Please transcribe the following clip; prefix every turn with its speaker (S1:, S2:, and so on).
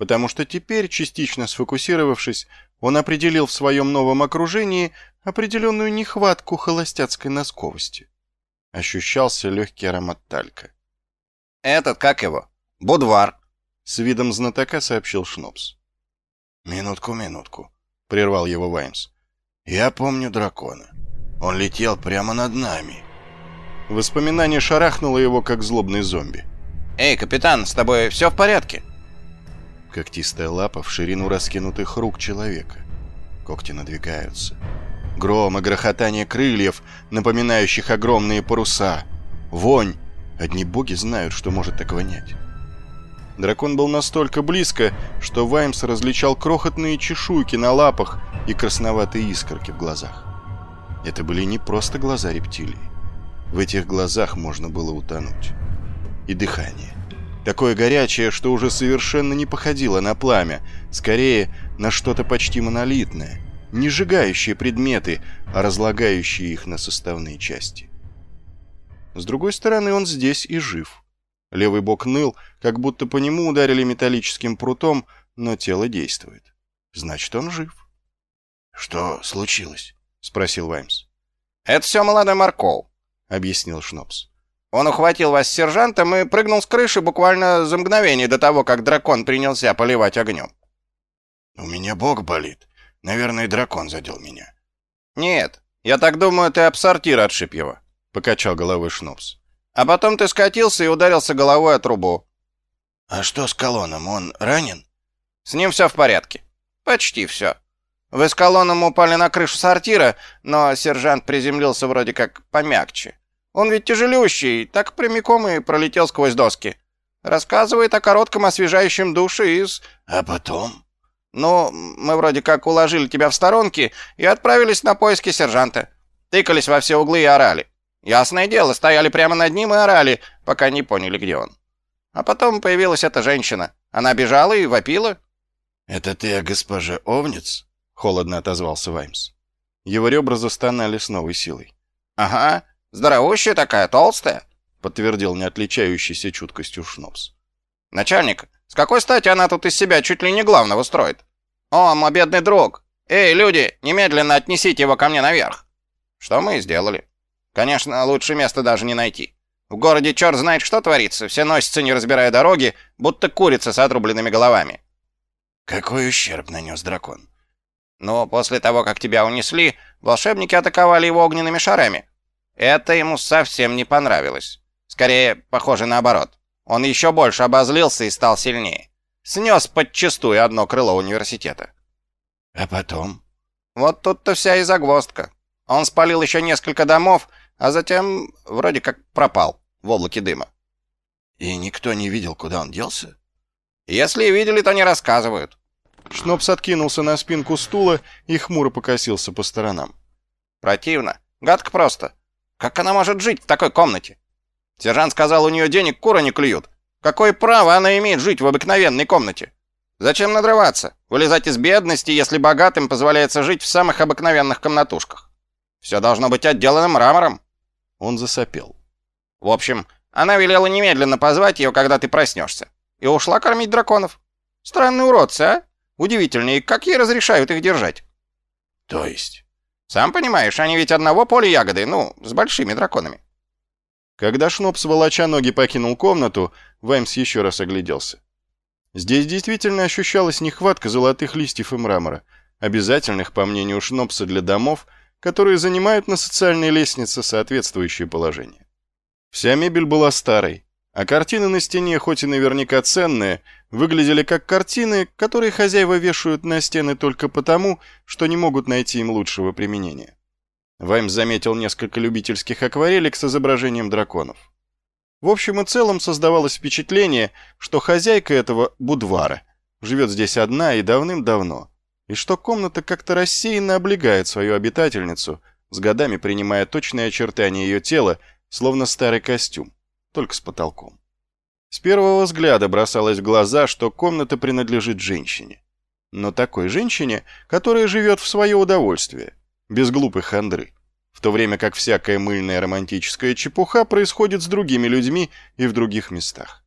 S1: потому что теперь, частично сфокусировавшись, он определил в своем новом окружении определенную нехватку холостяцкой носковости. Ощущался легкий аромат талька.
S2: «Этот, как его? Будвар!»
S1: — с видом знатока сообщил Шнопс.
S3: «Минутку, минутку», — прервал его Ваймс. «Я помню дракона. Он летел прямо над нами».
S1: Воспоминание шарахнуло его, как злобный зомби.
S2: «Эй, капитан, с тобой все в порядке?»
S1: Когтистая лапа в ширину раскинутых рук человека. Когти надвигаются. Гром и грохотание крыльев, напоминающих огромные паруса. Вонь. Одни боги знают, что может так вонять. Дракон был настолько близко, что Ваймс различал крохотные чешуйки на лапах и красноватые искорки в глазах. Это были не просто глаза рептилии. В этих глазах можно было утонуть. И дыхание. Такое горячее, что уже совершенно не походило на пламя, скорее на что-то почти монолитное, не сжигающее предметы, а разлагающее их на составные части. С другой стороны, он здесь и жив. Левый бок ныл, как будто по нему ударили металлическим прутом, но тело действует. Значит, он жив.
S3: «Что случилось?»
S1: — спросил Ваймс.
S2: «Это все молодой Марков», —
S1: объяснил Шнопс.
S2: «Он ухватил вас с сержантом и прыгнул с крыши буквально за мгновение до того, как дракон принялся поливать огнем».
S3: «У меня бок болит. Наверное, дракон задел меня».
S2: «Нет, я так думаю, ты об сортир отшиб его», — покачал головой Шнопс. «А потом ты скатился и ударился головой о трубу».
S3: «А что с колоном? Он ранен?»
S2: «С ним все в порядке. Почти все. Вы с колонном упали на крышу сортира, но сержант приземлился вроде как помягче. Он ведь тяжелющий, так прямиком и пролетел сквозь доски. Рассказывает о коротком освежающем душе из...
S3: А потом?
S2: Ну, мы вроде как уложили тебя в сторонки и отправились на поиски сержанта. Тыкались во все углы и орали. Ясное дело, стояли прямо над ним и орали, пока не поняли, где он. А потом появилась эта женщина. Она бежала и вопила.
S3: «Это ты о госпоже Овниц?»
S1: холодно отозвался Ваймс. Его ребра застонали с новой силой.
S2: «Ага, здоровущая такая, толстая», —
S1: подтвердил не отличающийся чуткостью Шнопс.
S2: «Начальник, с какой стати она тут из себя чуть ли не главного строит? О, мой бедный друг! Эй, люди, немедленно отнесите его ко мне наверх!» Что мы и сделали. Конечно, лучше места даже не найти. В городе черт знает что творится, все носятся, не разбирая дороги, будто курица с отрубленными головами.
S3: «Какой ущерб нанес дракон?»
S2: Но после того, как тебя унесли, волшебники атаковали его огненными шарами. Это ему совсем не понравилось. Скорее, похоже наоборот. Он еще больше обозлился и стал сильнее. Снес подчистую одно крыло университета.
S3: А потом?
S2: Вот тут-то вся и загвоздка. Он спалил еще несколько домов, а затем вроде как пропал в облаке дыма.
S3: И никто не видел, куда он делся?
S2: Если и видели, то не рассказывают.
S1: Шнопс откинулся на спинку стула и хмуро покосился по сторонам.
S2: «Противно. Гадко просто. Как она может жить в такой комнате? Сержант сказал, у нее денег куры не клюют. Какое право она имеет жить в обыкновенной комнате? Зачем надрываться? Вылезать из бедности, если богатым позволяется жить в самых обыкновенных комнатушках? Все должно быть отделано мрамором».
S1: Он засопел.
S2: «В общем, она велела немедленно позвать ее, когда ты проснешься. И ушла кормить драконов. Странные уродцы, а?» Удивительно, как ей разрешают их держать?
S3: То есть?
S2: Сам понимаешь, они ведь одного поля ягоды, ну, с большими драконами.
S1: Когда Шнопс, волоча ноги, покинул комнату, Ваймс еще раз огляделся. Здесь действительно ощущалась нехватка золотых листьев и мрамора, обязательных, по мнению Шнопса, для домов, которые занимают на социальной лестнице соответствующее положение. Вся мебель была старой, а картины на стене, хоть и наверняка ценные, выглядели как картины, которые хозяева вешают на стены только потому, что не могут найти им лучшего применения. Ваймс заметил несколько любительских акварелек с изображением драконов. В общем и целом создавалось впечатление, что хозяйка этого будвара живет здесь одна и давным-давно, и что комната как-то рассеянно облегает свою обитательницу, с годами принимая точные очертания ее тела, словно старый костюм только с потолком. С первого взгляда бросалось в глаза, что комната принадлежит женщине. Но такой женщине, которая живет в свое удовольствие, без глупых хандры, в то время как всякая мыльная романтическая чепуха происходит с другими людьми и в других местах.